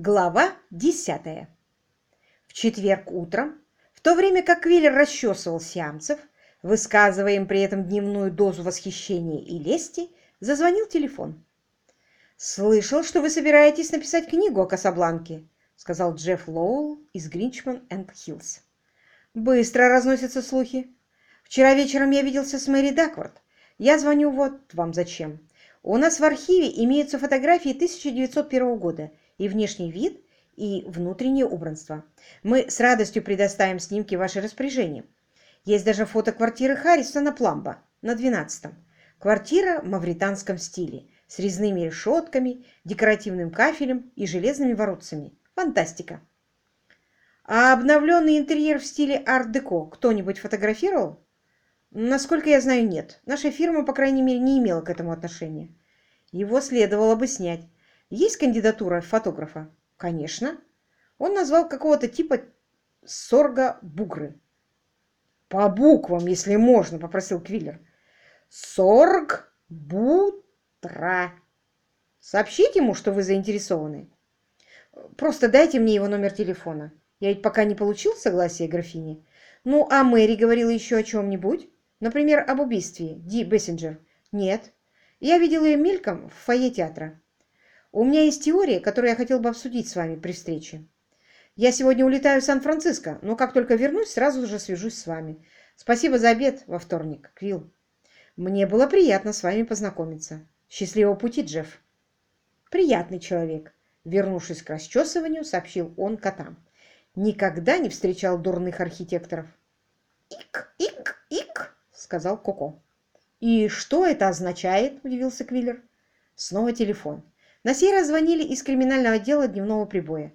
Глава 10. В четверг утром, в то время как Квиллер расчесывал сиамцев, высказывая им при этом дневную дозу восхищения и лести, зазвонил телефон. «Слышал, что вы собираетесь написать книгу о Касабланке», сказал Джефф Лоуэлл из Гринчман энд Хиллз. «Быстро разносятся слухи. Вчера вечером я виделся с Мэри Даквард. Я звоню вот вам зачем. У нас в архиве имеются фотографии 1901 года – и внешний вид, и внутреннее убранство. Мы с радостью предоставим снимки в ваше распоряжение. Есть даже фото квартиры Харрисона Пламба на 12-м. Квартира в мавританском стиле, с резными решетками, декоративным кафелем и железными воротцами. Фантастика! А обновленный интерьер в стиле арт-деко кто-нибудь фотографировал? Насколько я знаю, нет. Наша фирма, по крайней мере, не имела к этому отношения. Его следовало бы снять. Есть кандидатура фотографа? Конечно. Он назвал какого-то типа Сорга Бугры. По буквам, если можно, попросил Квиллер. Сорг Бутра. Сообщите ему, что вы заинтересованы. Просто дайте мне его номер телефона. Я ведь пока не получил согласия графини. Ну, а Мэри говорила еще о чем-нибудь? Например, об убийстве Ди Бессинджер? Нет. Я видел ее мельком в фойе театра. У меня есть теория, которую я хотел бы обсудить с вами при встрече. Я сегодня улетаю в Сан-Франциско, но как только вернусь, сразу же свяжусь с вами. Спасибо за обед во вторник, Квилл. Мне было приятно с вами познакомиться. Счастливого пути, Джефф. Приятный человек. Вернувшись к расчесыванию, сообщил он котам. Никогда не встречал дурных архитекторов. «Ик, ик, ик!» — сказал Коко. «И что это означает?» — удивился Квиллер. Снова телефон. На сей раз звонили из криминального отдела дневного прибоя.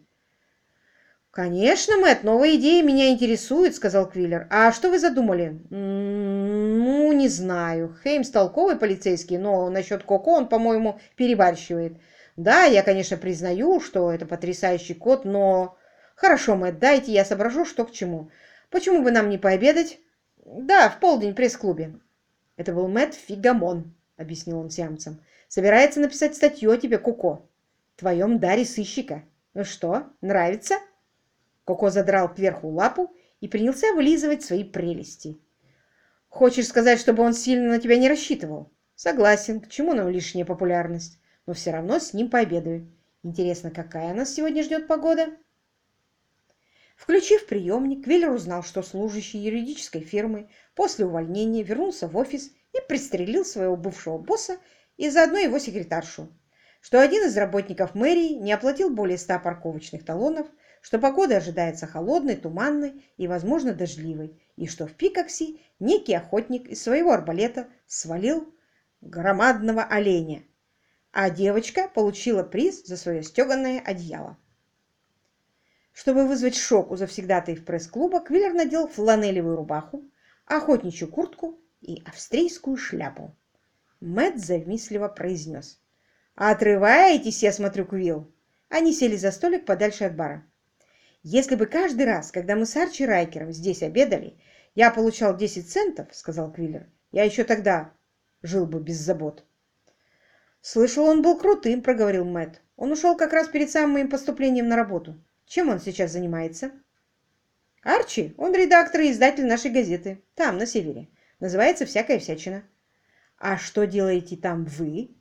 «Конечно, Мэтт, новая идея меня интересует», — сказал Квиллер. «А что вы задумали?» «Ну, не знаю. Хеймс толковый полицейский, но насчет Коко он, по-моему, перебарщивает. Да, я, конечно, признаю, что это потрясающий кот, но...» «Хорошо, Мэтт, дайте я соображу, что к чему. Почему бы нам не пообедать?» «Да, в полдень в пресс-клубе». Это был Мэтт Фигамон, объяснил он сиамцам. Собирается написать статью о тебе, Коко. Твоем даре сыщика. Ну что, нравится?» Коко задрал кверху лапу и принялся вылизывать свои прелести. «Хочешь сказать, чтобы он сильно на тебя не рассчитывал?» «Согласен. К чему нам лишняя популярность? Но все равно с ним пообедаю. Интересно, какая нас сегодня ждет погода?» Включив приемник, Квиллер узнал, что служащий юридической фирмы после увольнения вернулся в офис и пристрелил своего бывшего босса и заодно его секретаршу, что один из работников мэрии не оплатил более ста парковочных талонов, что погода ожидается холодной, туманной и, возможно, дождливой, и что в Пикокси некий охотник из своего арбалета свалил громадного оленя, а девочка получила приз за свое стеганое одеяло. Чтобы вызвать шок у завсегдатаев пресс-клуба, Квиллер надел фланелевую рубаху, охотничью куртку и австрийскую шляпу. Мэтт завистливо произнес. «Отрываетесь, я смотрю, Квилл!» Они сели за столик подальше от бара. «Если бы каждый раз, когда мы с Арчи Райкером здесь обедали, я получал 10 центов, — сказал Квиллер, — я еще тогда жил бы без забот». «Слышал, он был крутым», — проговорил Мэтт. «Он ушел как раз перед самым моим поступлением на работу. Чем он сейчас занимается?» «Арчи, он редактор и издатель нашей газеты, там, на севере. Называется «Всякая всячина». А что делаете там вы?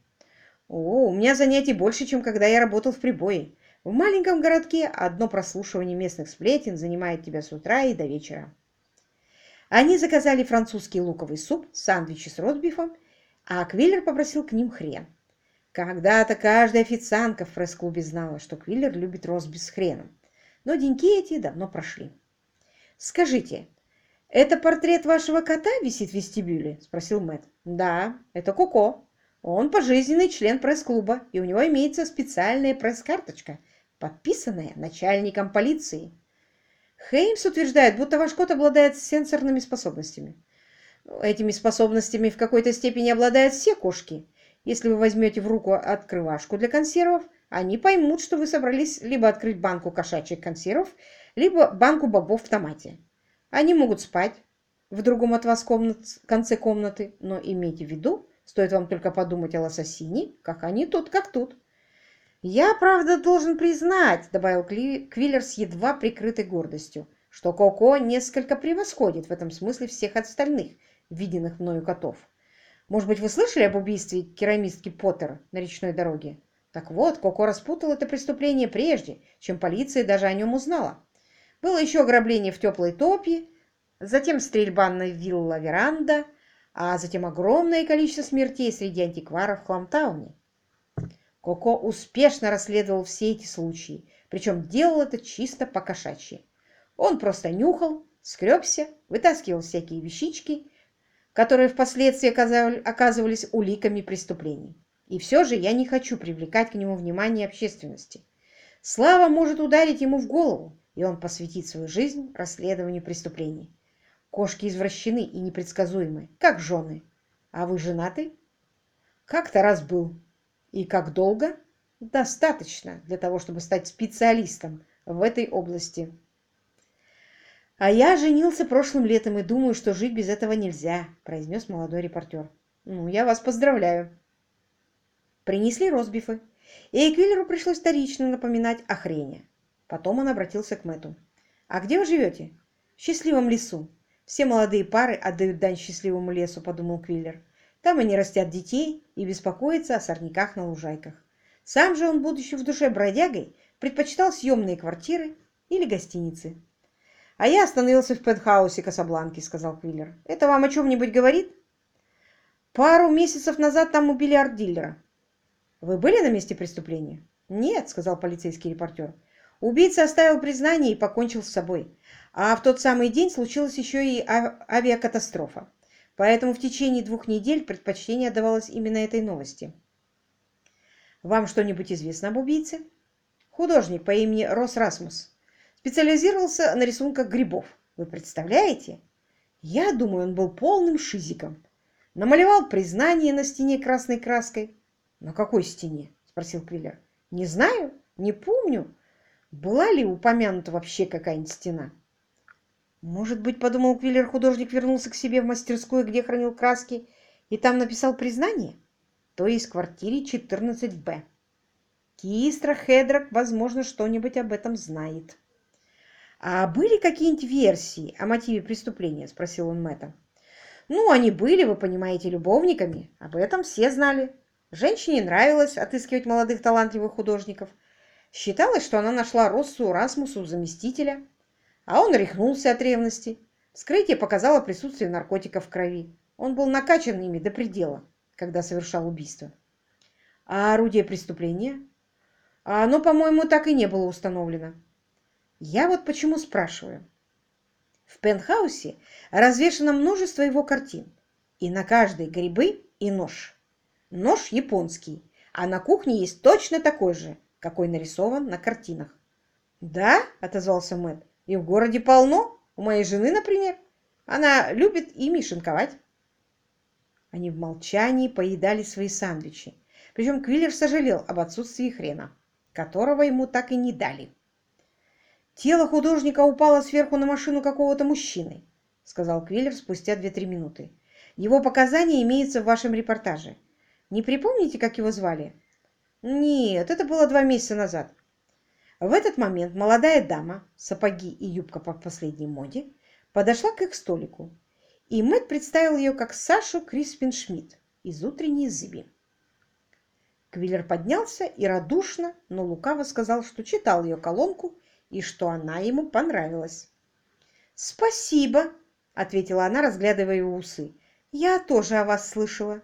О, у меня занятий больше, чем когда я работал в прибое. В маленьком городке одно прослушивание местных сплетен занимает тебя с утра и до вечера. Они заказали французский луковый суп, сандвичи с ростбифом, а Квиллер попросил к ним хрен. Когда-то каждая официантка в пресс-клубе знала, что Квиллер любит ростбиф с хреном. Но деньги эти давно прошли. «Скажите, «Это портрет вашего кота висит в вестибюле?» – спросил Мэтт. «Да, это Коко. Он пожизненный член пресс-клуба, и у него имеется специальная пресс-карточка, подписанная начальником полиции. Хеймс утверждает, будто ваш кот обладает сенсорными способностями. Этими способностями в какой-то степени обладают все кошки. Если вы возьмете в руку открывашку для консервов, они поймут, что вы собрались либо открыть банку кошачьих консервов, либо банку бобов в томате. Они могут спать в другом от вас комнат, конце комнаты, но имейте в виду, стоит вам только подумать о лососине, как они тут, как тут. «Я, правда, должен признать», — добавил Квиллер с едва прикрытой гордостью, «что Коко несколько превосходит в этом смысле всех остальных виденных мною котов. Может быть, вы слышали об убийстве керамистки Поттер на речной дороге? Так вот, Коко распутал это преступление прежде, чем полиция даже о нем узнала. Было еще ограбление в теплой топе, затем стрельба на вилла-веранда, а затем огромное количество смертей среди антикваров в Хламтауне. Коко успешно расследовал все эти случаи, причем делал это чисто по-кошачьи. Он просто нюхал, скребся, вытаскивал всякие вещички, которые впоследствии оказывались уликами преступлений. И все же я не хочу привлекать к нему внимание общественности. Слава может ударить ему в голову, и он посвятит свою жизнь расследованию преступлений. Кошки извращены и непредсказуемы, как жены. А вы женаты? Как-то раз был. И как долго? Достаточно для того, чтобы стать специалистом в этой области. А я женился прошлым летом и думаю, что жить без этого нельзя, произнес молодой репортер. Ну, я вас поздравляю. Принесли розбифы, и Эквиллеру пришлось вторично напоминать о хрене. Потом он обратился к Мэту. «А где вы живете?» «В счастливом лесу. Все молодые пары отдают дань счастливому лесу», — подумал Квиллер. Там они растят детей и беспокоятся о сорняках на лужайках. Сам же он, будучи в душе бродягой, предпочитал съемные квартиры или гостиницы. «А я остановился в пентхаусе Касабланки», — сказал Квиллер. «Это вам о чем-нибудь говорит?» «Пару месяцев назад там убили арт-дилера». «Вы были на месте преступления?» «Нет», — сказал полицейский репортер. «Убийца оставил признание и покончил с собой. А в тот самый день случилась еще и авиакатастрофа. Поэтому в течение двух недель предпочтение отдавалось именно этой новости. Вам что-нибудь известно об убийце? Художник по имени Рос Расмус. Специализировался на рисунках грибов. Вы представляете? Я думаю, он был полным шизиком. Намалевал признание на стене красной краской. На какой стене? Спросил Квиллер. Не знаю, не помню. Была ли упомянута вообще какая-нибудь стена? Может быть, подумал Квиллер, художник вернулся к себе в мастерскую, где хранил краски, и там написал признание? То есть в квартире 14-Б. Кистра Хедрак, возможно, что-нибудь об этом знает. «А были какие-нибудь версии о мотиве преступления?» – спросил он Мэтта. «Ну, они были, вы понимаете, любовниками. Об этом все знали. Женщине нравилось отыскивать молодых талантливых художников. Считалось, что она нашла Россу Расмусу заместителя, а он рехнулся от ревности. Вскрытие показало присутствие наркотиков в крови. Он был накачан ими до предела, когда совершал убийство. А орудие преступления? Оно, по-моему, так и не было установлено. Я вот почему спрашиваю. В пентхаусе развешано множество его картин, и на каждой грибы и нож. Нож японский, а на кухне есть точно такой же, какой нарисован на картинах. «Да?» – отозвался Мэтт. И в городе полно. У моей жены, например. Она любит ими шинковать. Они в молчании поедали свои сандвичи. Причем Квиллер сожалел об отсутствии хрена, которого ему так и не дали. «Тело художника упало сверху на машину какого-то мужчины», сказал Квиллер спустя 2-3 минуты. «Его показания имеются в вашем репортаже. Не припомните, как его звали?» «Нет, это было два месяца назад. В этот момент молодая дама, сапоги и юбка по последней моде, подошла к их столику, и Мэтт представил ее как Сашу Криспин-Шмидт из «Утренней зыби». Квиллер поднялся и радушно, но лукаво сказал, что читал ее колонку и что она ему понравилась. «Спасибо», — ответила она, разглядывая его усы. «Я тоже о вас слышала.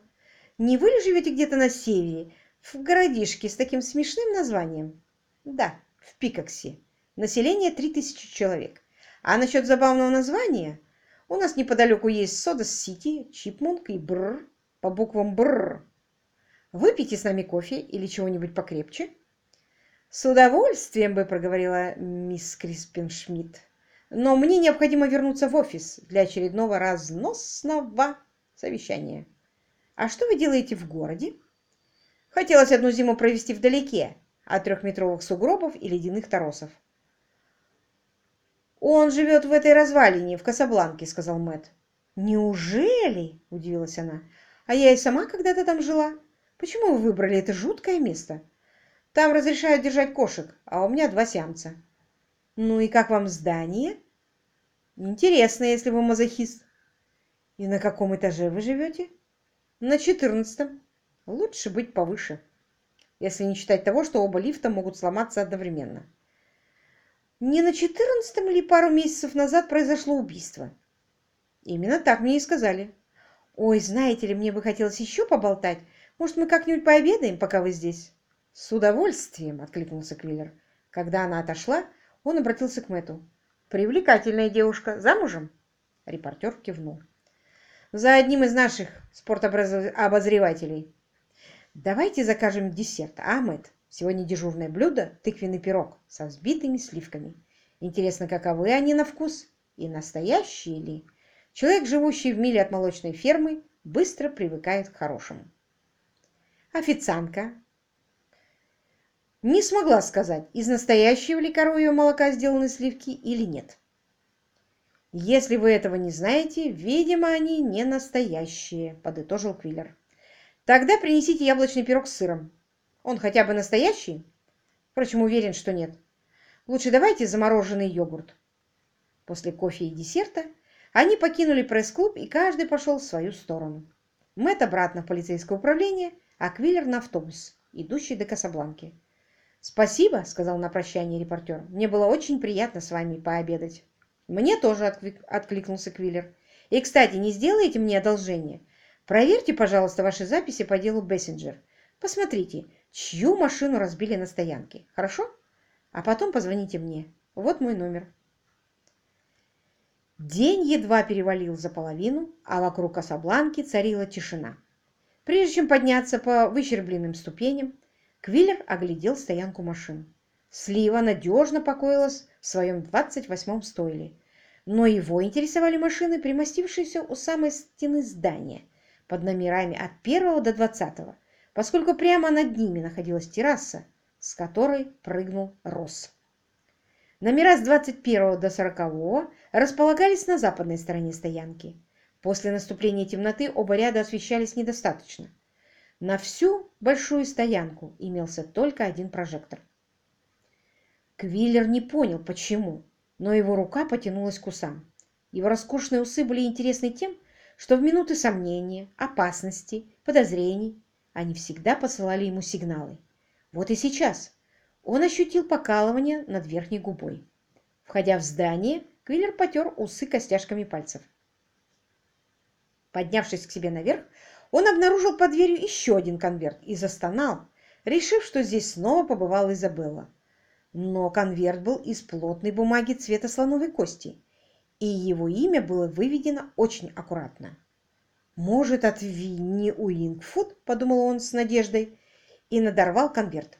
Не вы ли живете где-то на севере, в городишке с таким смешным названием?» «Да», в Пикоксе. Население 3000 человек. А насчет забавного названия, у нас неподалеку есть Содас-Сити, Чипмунк и Бррр по буквам Бррр. Выпейте с нами кофе или чего-нибудь покрепче. С удовольствием бы проговорила мисс Криспин-Шмидт. Но мне необходимо вернуться в офис для очередного разносного совещания. А что вы делаете в городе? Хотелось одну зиму провести вдалеке, от трехметровых сугробов и ледяных торосов. «Он живет в этой развалине, в Касабланке», — сказал Мэт. «Неужели?» — удивилась она. «А я и сама когда-то там жила. Почему вы выбрали это жуткое место?» Там разрешают держать кошек, а у меня два сямца. Ну и как вам здание? Интересно, если вы мазохист. И на каком этаже вы живете? На четырнадцатом. Лучше быть повыше, если не считать того, что оба лифта могут сломаться одновременно. Не на четырнадцатом ли пару месяцев назад произошло убийство? Именно так мне и сказали. Ой, знаете ли, мне бы хотелось еще поболтать. Может, мы как-нибудь пообедаем, пока вы здесь? С удовольствием, откликнулся Квиллер. Когда она отошла, он обратился к Мэту. Привлекательная девушка. Замужем? Репортер кивнул. За одним из наших спортобозревателей. Давайте закажем десерт, а, Мэтт? Сегодня дежурное блюдо – тыквенный пирог со взбитыми сливками. Интересно, каковы они на вкус и настоящие ли? Человек, живущий в миле от молочной фермы, быстро привыкает к хорошему. Официантка не смогла сказать, из настоящего ли коровьего молока сделаны сливки или нет. «Если вы этого не знаете, видимо, они не настоящие», – подытожил Квиллер. «Тогда принесите яблочный пирог с сыром. Он хотя бы настоящий? Впрочем, уверен, что нет. Лучше давайте замороженный йогурт. После кофе и десерта они покинули пресс-клуб, и каждый пошел в свою сторону. Мэтт обратно в полицейское управление, а Квиллер на автобус, идущий до Касабланки. «Спасибо», — сказал на прощание репортер. «Мне было очень приятно с вами пообедать». «Мне тоже», — откликнулся Квиллер. «И, кстати, не сделаете мне одолжение? Проверьте, пожалуйста, ваши записи по делу Бессенджер. Посмотрите, чью машину разбили на стоянке. Хорошо? А потом позвоните мне. Вот мой номер. День едва перевалил за половину, а вокруг Касабланки царила тишина. Прежде чем подняться по выщербленным ступеням, Квиллер оглядел стоянку машин. Слива надежно покоилась в своем 28-м стойле, но его интересовали машины, примостившиеся у самой стены здания, под номерами от 1 до 20 поскольку прямо над ними находилась терраса, с которой прыгнул Росс. Номера с 21 до 40 располагались на западной стороне стоянки. После наступления темноты оба ряда освещались недостаточно. На всю большую стоянку имелся только один прожектор. Квиллер не понял, почему, но его рука потянулась к усам. Его роскошные усы были интересны тем, что в минуты сомнения, опасности, подозрений они всегда посылали ему сигналы. Вот и сейчас он ощутил покалывание над верхней губой. Входя в здание, Квиллер потер усы костяшками пальцев. Поднявшись к себе наверх, он обнаружил под дверью еще один конверт и застонал, решив, что здесь снова побывала Изабелла. Но конверт был из плотной бумаги цвета слоновой кости, и его имя было выведено очень аккуратно. «Может, от Винни Уингфуд?» – подумал он с надеждой и надорвал конверт.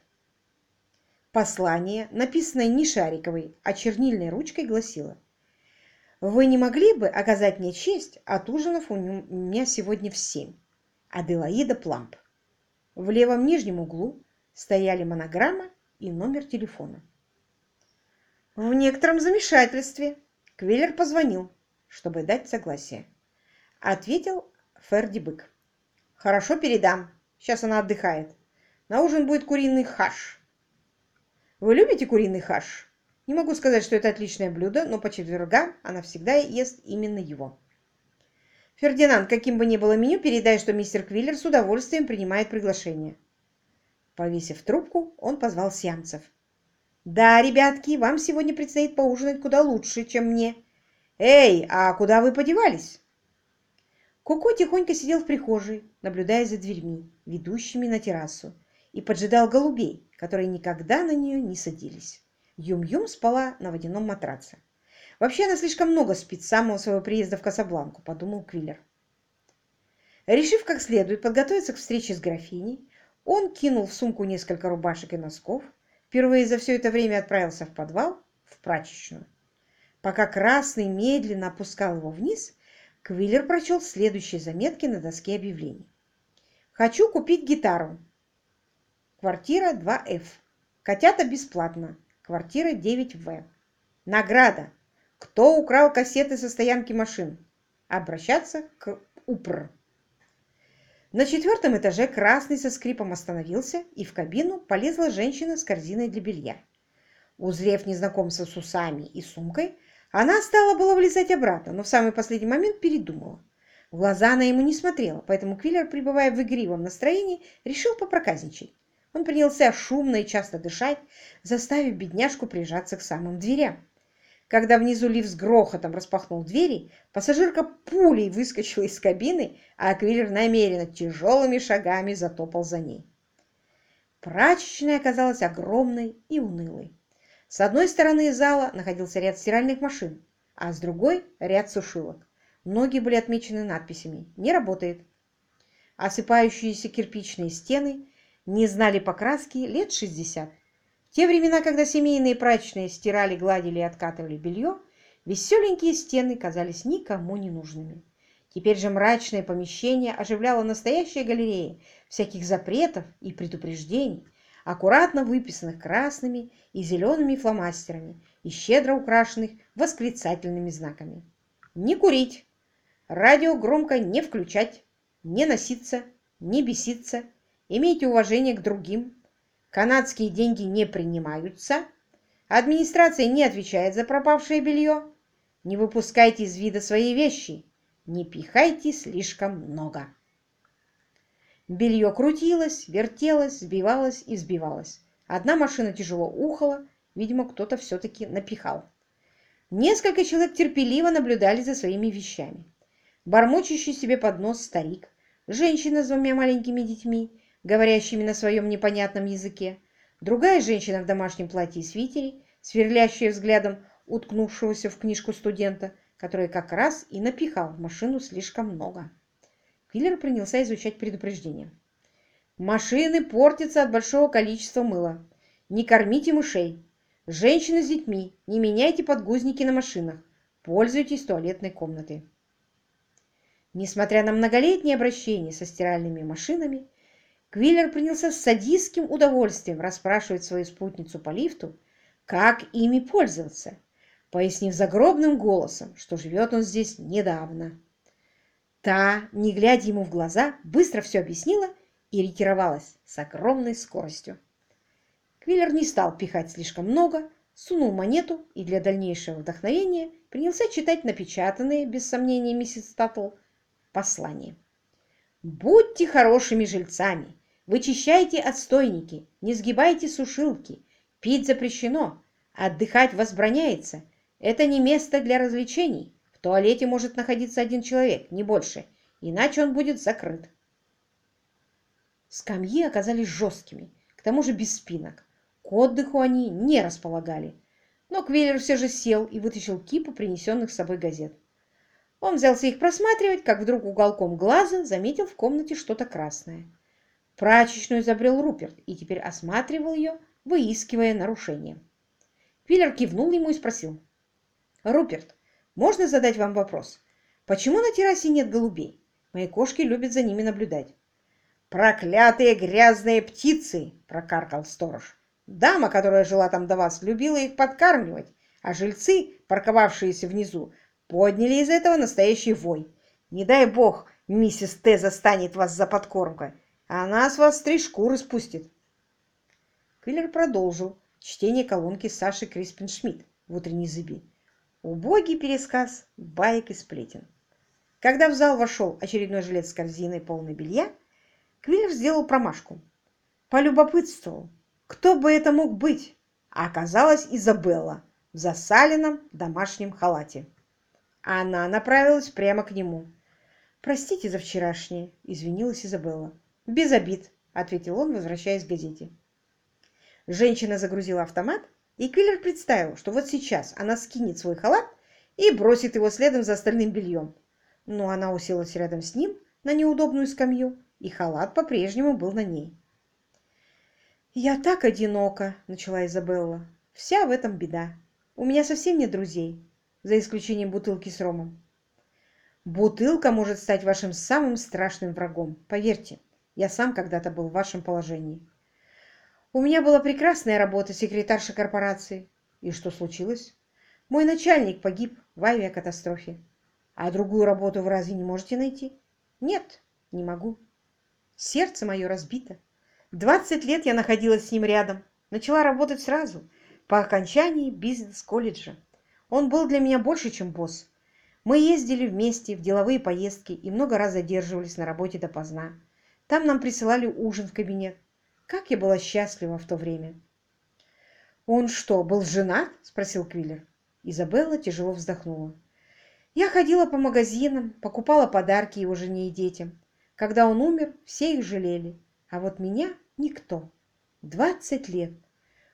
Послание, написанное не шариковой, а чернильной ручкой, гласило «Вы не могли бы оказать мне честь, отужинав у меня сегодня в семь?» Аделаида Пламп. В левом нижнем углу стояли монограмма и номер телефона. В некотором замешательстве Квиллер позвонил, чтобы дать согласие. Ответил Ферди Бык. «Хорошо, передам. Сейчас она отдыхает. На ужин будет куриный хаш». «Вы любите куриный хаш?» Не могу сказать, что это отличное блюдо, но по четвергам она всегда ест именно его. «Фердинанд, каким бы ни было меню, передай, что мистер Квиллер с удовольствием принимает приглашение». Повесив трубку, он позвал сиамцев. «Да, ребятки, вам сегодня предстоит поужинать куда лучше, чем мне. Эй, а куда вы подевались?» Коко тихонько сидел в прихожей, наблюдая за дверьми, ведущими на террасу, и поджидал голубей, которые никогда на нее не садились. Юм-Юм спала на водяном матраце. «Вообще она слишком много спит с самого своего приезда в Касабланку», — подумал Квиллер. Решив как следует подготовиться к встрече с графиней, он кинул в сумку несколько рубашек и носков, впервые за все это время отправился в подвал, в прачечную. Пока Красный медленно опускал его вниз, Квиллер прочел следующие заметки на доске объявлений. «Хочу купить гитару. Квартира 2F. Котята бесплатно. Квартира 9В. Награда. Кто украл кассеты со стоянки машин? Обращаться к УПР». На четвертом этаже красный со скрипом остановился, и в кабину полезла женщина с корзиной для белья. Узрев незнакомца с усами и сумкой, она стала было влезать обратно, но в самый последний момент передумала. В глаза она ему не смотрела, поэтому Квиллер, пребывая в игривом настроении, решил попроказничать. Он принялся шумно и часто дышать, заставив бедняжку прижаться к самым дверям. Когда внизу лифт с грохотом распахнул двери, пассажирка пулей выскочила из кабины, а Аквилер намеренно тяжелыми шагами затопал за ней. Прачечная оказалась огромной и унылой. С одной стороны зала находился ряд стиральных машин, а с другой – ряд сушилок. Многие были отмечены надписями «Не работает». Осыпающиеся кирпичные стены не знали покраски лет 60. Те времена, когда семейные прачечные стирали, гладили и откатывали белье, веселенькие стены казались никому не нужными. Теперь же мрачное помещение оживляло настоящая галерея всяких запретов и предупреждений, аккуратно выписанных красными и зелеными фломастерами и щедро украшенных восклицательными знаками. Не курить, радио громко не включать, не носиться, не беситься, имейте уважение к другим, канадские деньги не принимаются, администрация не отвечает за пропавшее белье, не выпускайте из вида свои вещи, не пихайте слишком много. Белье крутилось, вертелось, сбивалось и сбивалось. Одна машина тяжело ухала, видимо, кто-то все-таки напихал. Несколько человек терпеливо наблюдали за своими вещами. Бормочущий себе под нос старик, женщина с двумя маленькими детьми, говорящими на своем непонятном языке, другая женщина в домашнем платье и свитере, сверлящая взглядом уткнувшегося в книжку студента, который как раз и напихал в машину слишком много. Квиллер принялся изучать предупреждение. Машины портятся от большого количества мыла. Не кормите мышей. Женщины с детьми, не меняйте подгузники на машинах. Пользуйтесь туалетной комнатой. Несмотря на многолетнее обращение со стиральными машинами, Квиллер принялся с садистским удовольствием расспрашивать свою спутницу по лифту, как ими пользоваться, пояснив загробным голосом, что живет он здесь недавно. Та, не глядя ему в глаза, быстро все объяснила и ретировалась с огромной скоростью. Квиллер не стал пихать слишком много, сунул монету и для дальнейшего вдохновения принялся читать напечатанные, без сомнения, миссис Таттл, послание. «Будьте хорошими жильцами, вычищайте отстойники, не сгибайте сушилки, пить запрещено, отдыхать возбраняется. Это не место для развлечений, в туалете может находиться один человек, не больше, иначе он будет закрыт. Скамьи оказались жесткими, к тому же без спинок. К отдыху они не располагали. Но Квиллер все же сел и вытащил кипу принесенных с собой газет. Он взялся их просматривать, как вдруг уголком глаза заметил в комнате что-то красное. Прачечную изобрел Руперт и теперь осматривал ее, выискивая нарушения. Квиллер кивнул ему и спросил. «Руперт, можно задать вам вопрос? Почему на террасе нет голубей? Мои кошки любят за ними наблюдать. «Проклятые грязные птицы!» – прокаркал сторож. «Дама, которая жила там до вас, любила их подкармливать, а жильцы, парковавшиеся внизу, подняли из этого настоящий вой. Не дай бог, миссис Т. застанет вас за подкормкой. Она с вас три шкуры спустит». Квиллер продолжил чтение колонки Саши Криспин-Шмидт в утренней зыби. Убогий пересказ баек и сплетен. Когда в зал вошел очередной жилец с корзиной полной белья, Квиллер сделал промашку. Полюбопытствовал, кто бы это мог быть, а оказалась Изабелла в засаленном домашнем халате. Она направилась прямо к нему. «Простите за вчерашнее», — извинилась Изабелла. «Без обид», — ответил он, возвращаясь к газете. Женщина загрузила автомат и Квиллер представил, что вот сейчас она скинет свой халат и бросит его следом за остальным бельем. Но она уселась рядом с ним на неудобную скамью, и халат по-прежнему был на ней. «Я так одинока», — начала Изабелла. «Вся в этом беда. У меня совсем нет друзей, за исключением бутылки с ромом. Бутылка может стать вашим самым страшным врагом. Поверьте, я сам когда-то был в вашем положении. У меня была прекрасная работа секретарша корпорации. И что случилось? Мой начальник погиб в авиакатастрофе. А другую работу вы разве не можете найти? Нет, не могу. Сердце мое разбито. Двадцать лет я находилась с ним рядом. Начала работать сразу, по окончании бизнес-колледжа. Он был для меня больше, чем босс. Мы ездили вместе в деловые поездки и много раз задерживались на работе допоздна. Там нам присылали ужин в кабинет. Как я была счастлива в то время. «Он что, был женат?» – спросил Квиллер. Изабелла тяжело вздохнула. «Я ходила по магазинам, покупала подарки его жене и детям. Когда он умер, все их жалели. А вот меня никто. Двадцать лет.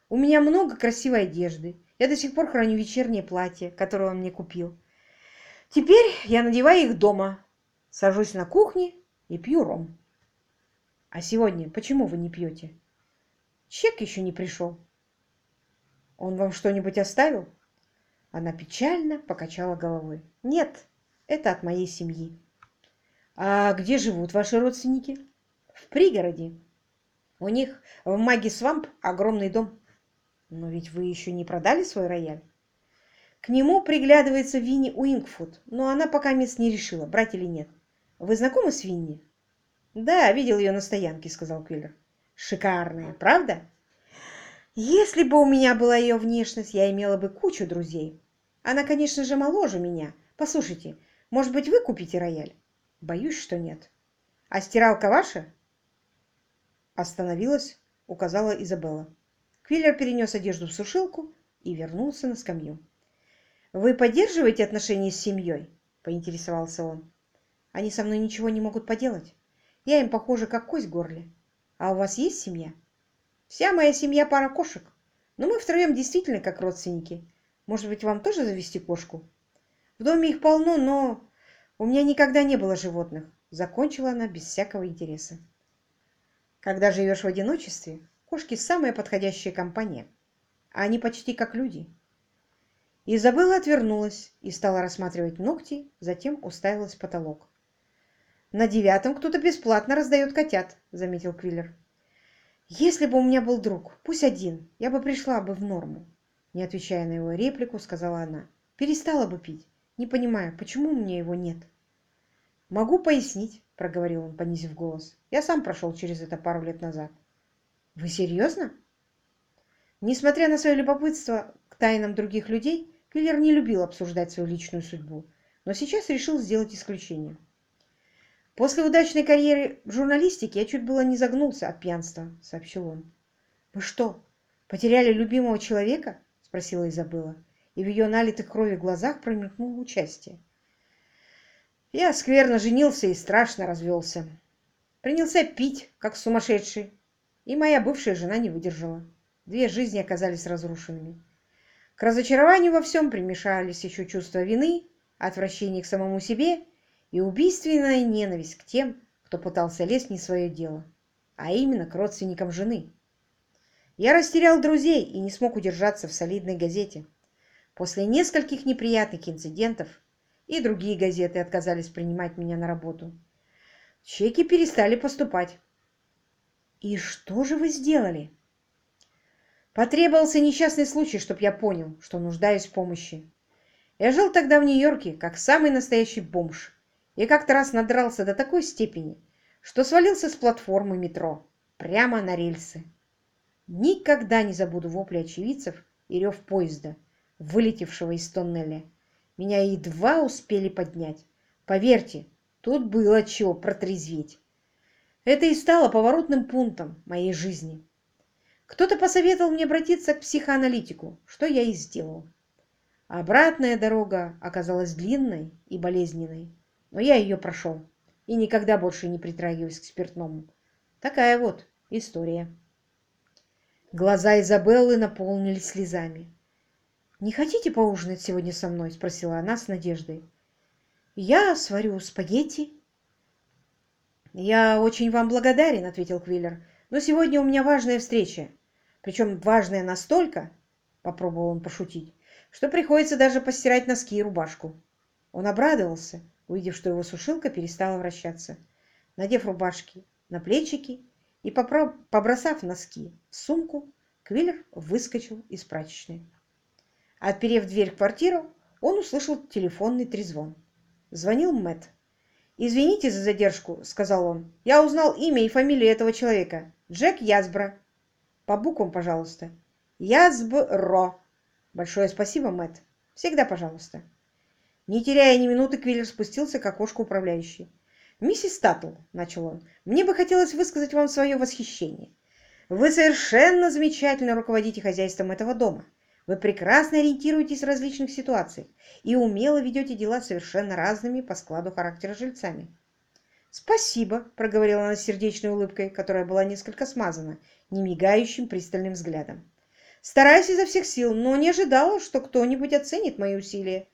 У меня много красивой одежды. Я до сих пор храню вечернее платье, которое он мне купил. Теперь я надеваю их дома, сажусь на кухне и пью ром. А сегодня почему вы не пьете? Чек еще не пришел. Он вам что-нибудь оставил? Она печально покачала головой. Нет, это от моей семьи. А где живут ваши родственники? В пригороде. У них в Маги Свамп огромный дом. Но ведь вы еще не продали свой рояль? К нему приглядывается Винни Уингфуд, но она пока мест не решила, брать или нет. Вы знакомы с Винни? Да, видел ее на стоянке, сказал Квиллер. Шикарная, правда? Если бы у меня была ее внешность, я имела бы кучу друзей. Она, конечно же, моложе меня. Послушайте, может быть, вы купите рояль? Боюсь, что нет. А стиралка ваша? Остановилась, указала Изабелла. Квиллер перенес одежду в сушилку и вернулся на скамью. «Вы поддерживаете отношения с семьей?» – поинтересовался он. «Они со мной ничего не могут поделать. Я им похожа, как кость в горле. А у вас есть семья?» Вся моя семья пара кошек. Но мы втроем действительно как родственники. Может быть, вам тоже завести кошку? В доме их полно, но у меня никогда не было животных. Закончила она без всякого интереса. Когда живешь в одиночестве, кошки самая подходящая компания. А они почти как люди. Изабелла отвернулась и стала рассматривать ногти, затем уставилась в потолок. «На девятом кто-то бесплатно раздает котят», — заметил Квиллер. «Если бы у меня был друг, пусть один, я бы пришла бы в норму», не отвечая на его реплику, сказала она. «Перестала бы пить, не понимая, почему у меня его нет». «Могу пояснить», — проговорил он, понизив голос. «Я сам прошел через это пару лет назад». «Вы серьезно?» Несмотря на свое любопытство к тайнам других людей, Квиллер не любил обсуждать свою личную судьбу, но сейчас решил сделать исключение. «После удачной карьеры в журналистике я чуть было не загнулся от пьянства», — сообщил он. «Вы что, потеряли любимого человека?» — спросила Изабелла, и в ее налитых крови глазах промелькнуло участие. Я скверно женился и страшно развелся. Принялся пить, как сумасшедший, и моя бывшая жена не выдержала. Две жизни оказались разрушенными. К разочарованию во всем примешались еще чувство вины, отвращение к самому себе — и убийственная ненависть к тем, кто пытался лезть не свое дело, а именно к родственникам жены. Я растерял друзей и не смог удержаться в солидной газете. После нескольких неприятных инцидентов и другие газеты отказались принимать меня на работу. Чеки перестали поступать. И что же вы сделали? Потребовался несчастный случай, чтобы я понял, что нуждаюсь в помощи. Я жил тогда в Нью-Йорке, как самый настоящий бомж. Я как-то раз надрался до такой степени, что свалился с платформы метро прямо на рельсы. Никогда не забуду вопли очевидцев и рев поезда, вылетевшего из тоннеля. Меня едва успели поднять. Поверьте, тут было чего протрезветь. Это и стало поворотным пунктом моей жизни. Кто-то посоветовал мне обратиться к психоаналитику, что я и сделал. Обратная дорога оказалась длинной и болезненной но я ее прошел и никогда больше не притрагиваюсь к спиртному. Такая вот история. Глаза Изабеллы наполнились слезами. «Не хотите поужинать сегодня со мной?» – спросила она с надеждой. «Я сварю спагетти». «Я очень вам благодарен», – ответил Квиллер. «Но сегодня у меня важная встреча. Причем важная настолько, – попробовал он пошутить, – что приходится даже постирать носки и рубашку». Он обрадовался – увидев, что его сушилка перестала вращаться. Надев рубашки на плечики и побросав носки в сумку, Квиллер выскочил из прачечной. Отперев дверь в квартиру, он услышал телефонный трезвон. Звонил Мэтт. «Извините за задержку», — сказал он. «Я узнал имя и фамилию этого человека. Джек Язбро. По буквам, пожалуйста. Язбро. Большое спасибо, Мэтт. Всегда пожалуйста». Не теряя ни минуты, Квиллер спустился к окошку управляющей. «Миссис Таттл», — начал он, — «мне бы хотелось высказать вам свое восхищение. Вы совершенно замечательно руководите хозяйством этого дома. Вы прекрасно ориентируетесь в различных ситуациях и умело ведете дела совершенно разными по складу характера жильцами». «Спасибо», — проговорила она с сердечной улыбкой, которая была несколько смазана, немигающим пристальным взглядом. «Стараюсь изо всех сил, но не ожидала, что кто-нибудь оценит мои усилия.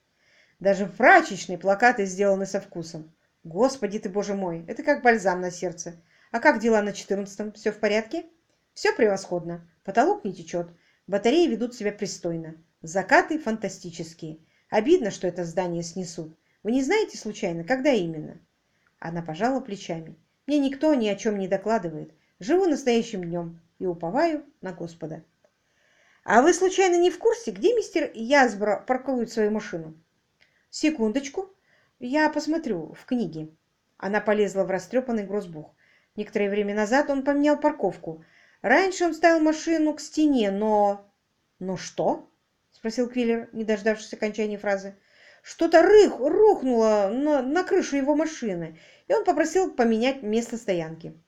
Даже в прачечной плакаты сделаны со вкусом. Господи ты, боже мой, это как бальзам на сердце. А как дела на четырнадцатом? Все в порядке? Все превосходно. Потолок не течет. Батареи ведут себя пристойно. Закаты фантастические. Обидно, что это здание снесут. Вы не знаете случайно, когда именно? Она пожала плечами. Мне никто ни о чем не докладывает. Живу настоящим днем и уповаю на Господа. А вы случайно не в курсе, где мистер Язбро паркует свою машину? Секундочку, я посмотрю в книге. Она полезла в растрепанный грозбух. Некоторое время назад он поменял парковку. Раньше он ставил машину к стене, но... «Но что?» — спросил Квиллер, не дождавшись окончания фразы. «Что-то рых, рухнуло на, на крышу его машины, и он попросил поменять место стоянки».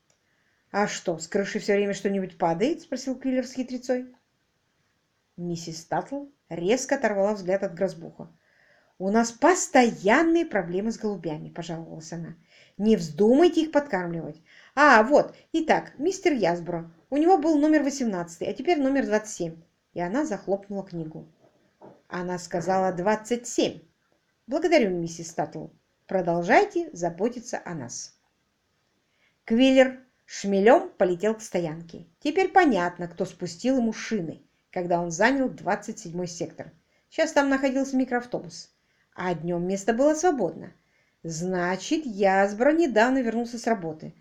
«А что, с крыши все время что-нибудь падает?» — спросил Квиллер с хитрецой. Миссис Таттл резко оторвала взгляд от грозбуха. «У нас постоянные проблемы с голубями», – пожаловалась она. «Не вздумайте их подкармливать. А, вот, итак, мистер Язбро. У него был номер 18, а теперь номер 27». И она захлопнула книгу. Она сказала 27. «Благодарю, миссис Таттл. Продолжайте заботиться о нас». Квиллер шмелем полетел к стоянке. Теперь понятно, кто спустил ему шины, когда он занял 27 сектор. Сейчас там находился микроавтобус а днем место было свободно. Значит, Язбро недавно вернулся с работы.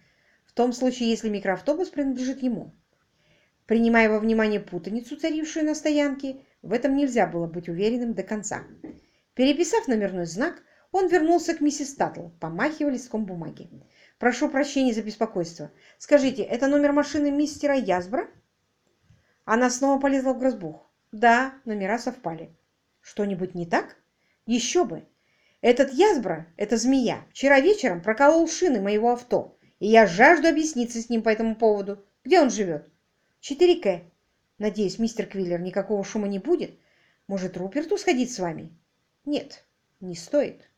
В том случае, если микроавтобус принадлежит ему. Принимая во внимание путаницу, царившую на стоянке, в этом нельзя было быть уверенным до конца. Переписав номерной знак, он вернулся к миссис Таттл, помахивая листком бумаги. «Прошу прощения за беспокойство. Скажите, это номер машины мистера Язбра?» Она снова полезла в грозбух. «Да, номера совпали. Что-нибудь не так?» Еще бы! Этот Язбра, эта змея, вчера вечером проколол шины моего авто, и я жажду объясниться с ним по этому поводу. Где он живет? 4К. Надеюсь, мистер Квиллер, никакого шума не будет. Может, Руперту сходить с вами? Нет, не стоит.